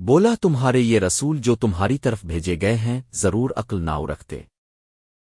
بولا تمہارے یہ رسول جو تمہاری طرف بھیجے گئے ہیں ضرور عقل ناؤ رکھتے۔